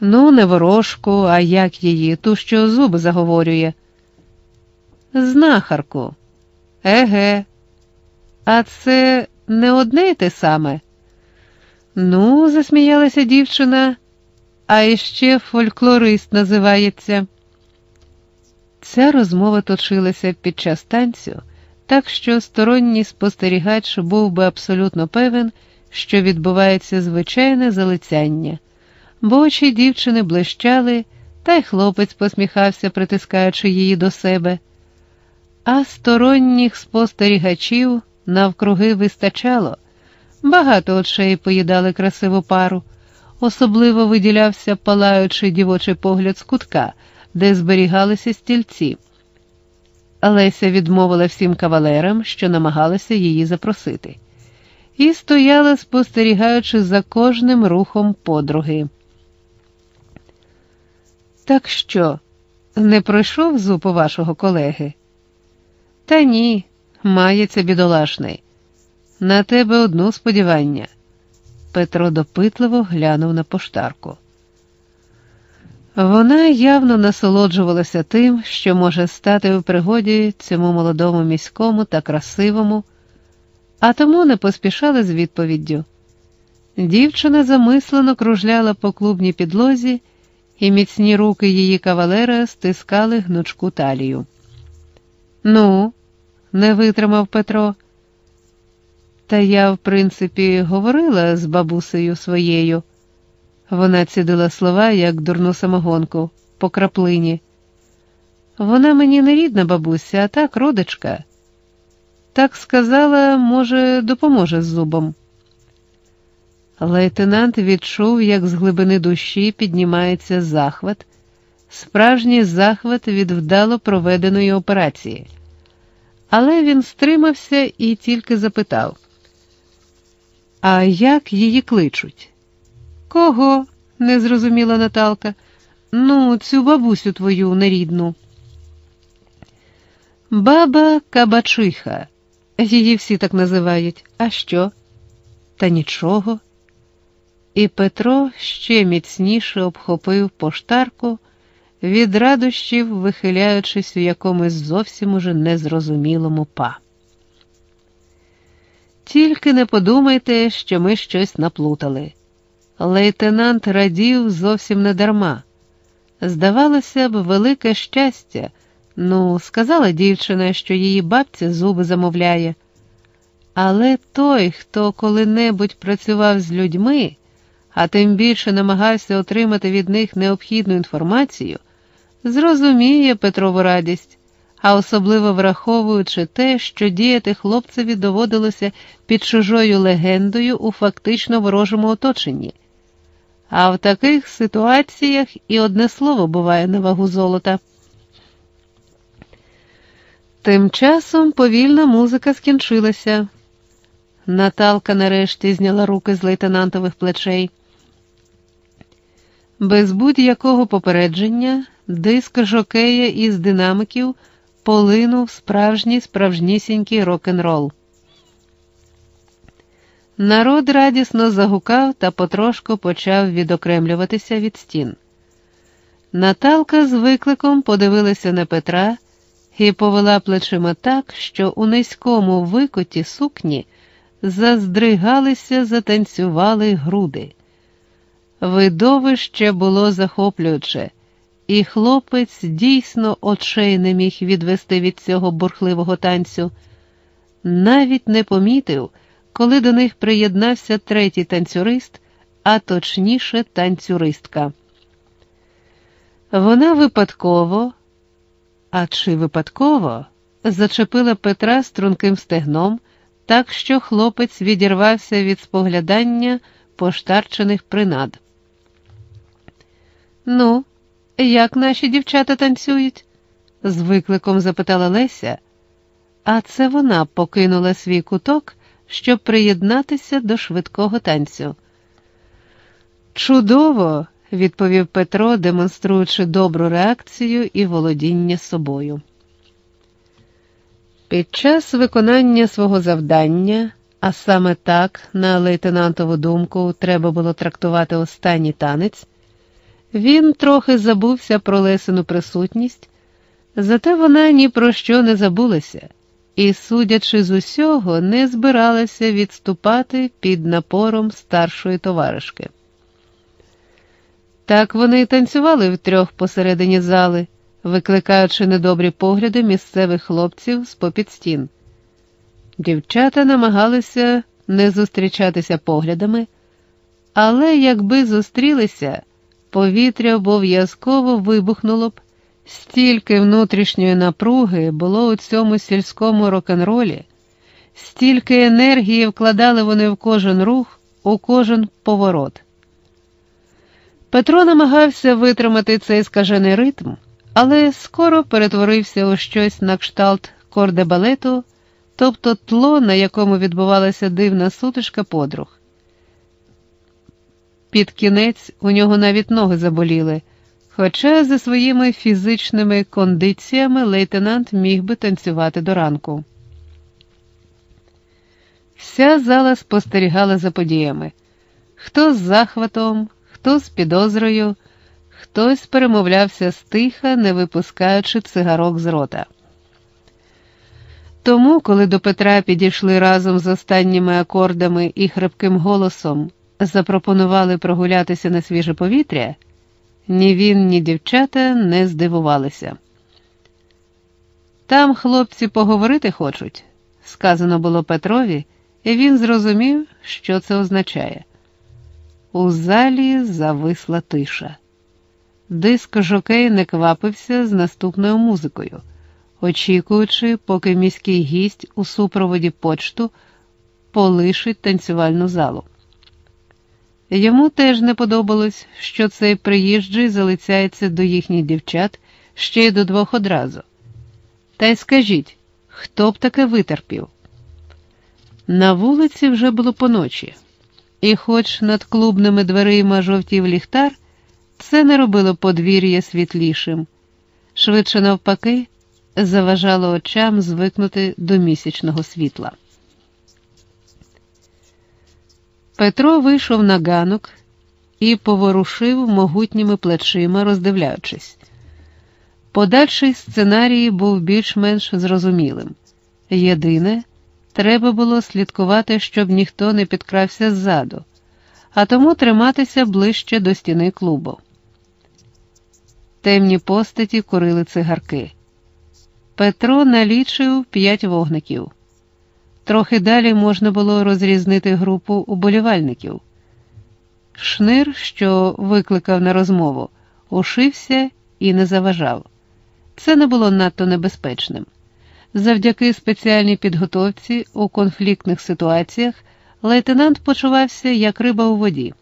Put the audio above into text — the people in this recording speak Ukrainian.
Ну, не ворожку, а як її, ту, що зуби заговорює. Знахарку. Еге. А це не одне й те саме. Ну, засміялася дівчина, а іще фольклорист називається. Ця розмова точилася під час танцю, так що сторонній спостерігач був би абсолютно певен, що відбувається звичайне залицяння, бо очі дівчини блищали, та й хлопець посміхався, притискаючи її до себе. А сторонніх спостерігачів навкруги вистачало. Багато очей поїдали красиву пару, особливо виділявся палаючий дівочий погляд з кутка, де зберігалися стільці. Леся відмовила всім кавалерам, що намагалися її запросити, і стояла, спостерігаючи за кожним рухом подруги. Так що, не пройшов зуб у вашого колеги? Та ні, мається бідолашний. На тебе одно сподівання. Петро допитливо глянув на поштарку. Вона явно насолоджувалася тим, що може стати в пригоді цьому молодому міському та красивому, а тому не поспішала з відповіддю. Дівчина замислено кружляла по клубній підлозі, і міцні руки її кавалера стискали гнучку талію. Ну, не витримав Петро. Та я, в принципі, говорила з бабусею своєю. Вона цідила слова, як дурну самогонку, по краплині. Вона мені не рідна бабуся, а так родичка. Так сказала, може, допоможе з зубом. Лейтенант відчув, як з глибини душі піднімається захват, справжній захват від вдало проведеної операції. Але він стримався і тільки запитав: А як її кличуть? Кого? не зрозуміла Наталка. Ну, цю бабусю твою нерідну. Баба Кабачиха. Її всі так називають. А що? Та нічого. І Петро ще міцніше обхопив поштарку, від радощів вихиляючись у якомусь зовсім уже незрозумілому па. Тільки не подумайте, що ми щось наплутали. Лейтенант радів зовсім не дарма. Здавалося б, велике щастя. Ну, сказала дівчина, що її бабця зуби замовляє. Але той, хто коли-небудь працював з людьми, а тим більше намагався отримати від них необхідну інформацію, зрозуміє Петрову радість, а особливо враховуючи те, що діяти хлопцеві доводилося під чужою легендою у фактично ворожому оточенні. А в таких ситуаціях і одне слово буває на вагу золота. Тим часом повільна музика скінчилася. Наталка нарешті зняла руки з лейтенантових плечей. Без будь-якого попередження диск жокея із динамиків полинув справжній справжнісінький рок-н-рол. Народ радісно загукав та потрошку почав відокремлюватися від стін. Наталка з викликом подивилася на Петра і повела плечима так, що у низькому викоті сукні заздригалися, затанцювали груди. Видовище було захоплююче, і хлопець дійсно очей не міг відвести від цього бурхливого танцю, навіть не помітив коли до них приєднався третій танцюрист, а точніше танцюристка. Вона випадково, а чи випадково, зачепила Петра струнким стегном, так що хлопець відірвався від споглядання поштарчених принад. Ну, як наші дівчата танцюють? з викликом запитала Леся, а це вона покинула свій куток щоб приєднатися до швидкого танцю. Чудово, відповів Петро, демонструючи добру реакцію і володіння собою. Під час виконання свого завдання, а саме так, на лейтенантову думку, треба було трактувати останній танець, Він трохи забувся про Лесину присутність, зате вона ні про що не забулася і, судячи з усього, не збиралася відступати під напором старшої товаришки. Так вони й танцювали втрьох посередині зали, викликаючи недобрі погляди місцевих хлопців з попід стін. Дівчата намагалися не зустрічатися поглядами, але якби зустрілися, повітря обов'язково вибухнуло б, стільки внутрішньої напруги було у цьому сільському рок-н-ролі, стільки енергії вкладали вони в кожен рух, у кожен поворот. Петро намагався витримати цей скажений ритм, але скоро перетворився у щось на кшталт кордебалету, тобто тло, на якому відбувалася дивна сутичка подруг. Під кінець у нього навіть ноги заболіли, хоча за своїми фізичними кондиціями лейтенант міг би танцювати до ранку. Вся зала спостерігала за подіями хто з захватом, хто з підозрою, хтось перемовлявся стиха, не випускаючи цигарок з рота. Тому, коли до Петра підійшли разом з останніми акордами і хрипким голосом, запропонували прогулятися на свіже повітря, ні він, ні дівчата не здивувалися. Там хлопці поговорити хочуть, сказано було Петрові, і він зрозумів, що це означає. У залі зависла тиша. Диск жокей не квапився з наступною музикою, очікуючи, поки міський гість у супроводі почту полишить танцювальну залу. Йому теж не подобалось, що цей приїжджий залицяється до їхніх дівчат ще й до двох одразу. Та й скажіть, хто б таке витерпів? На вулиці вже було поночі. І, хоч над клубними дверима жовтів ліхтар, це не робило подвір'я світлішим, швидше навпаки, заважало очам звикнути до місячного світла. Петро вийшов на ганок і поворушив могутніми плечима, роздивляючись. Подальший сценарій був більш-менш зрозумілим. Єдине, Треба було слідкувати, щоб ніхто не підкрався ззаду, а тому триматися ближче до стіни клубу. Темні постаті курили цигарки. Петро налічив п'ять вогників. Трохи далі можна було розрізнити групу уболівальників. Шнир, що викликав на розмову, ушився і не заважав. Це не було надто небезпечним. Завдяки спеціальній підготовці у конфліктних ситуаціях лейтенант почувався як риба у воді.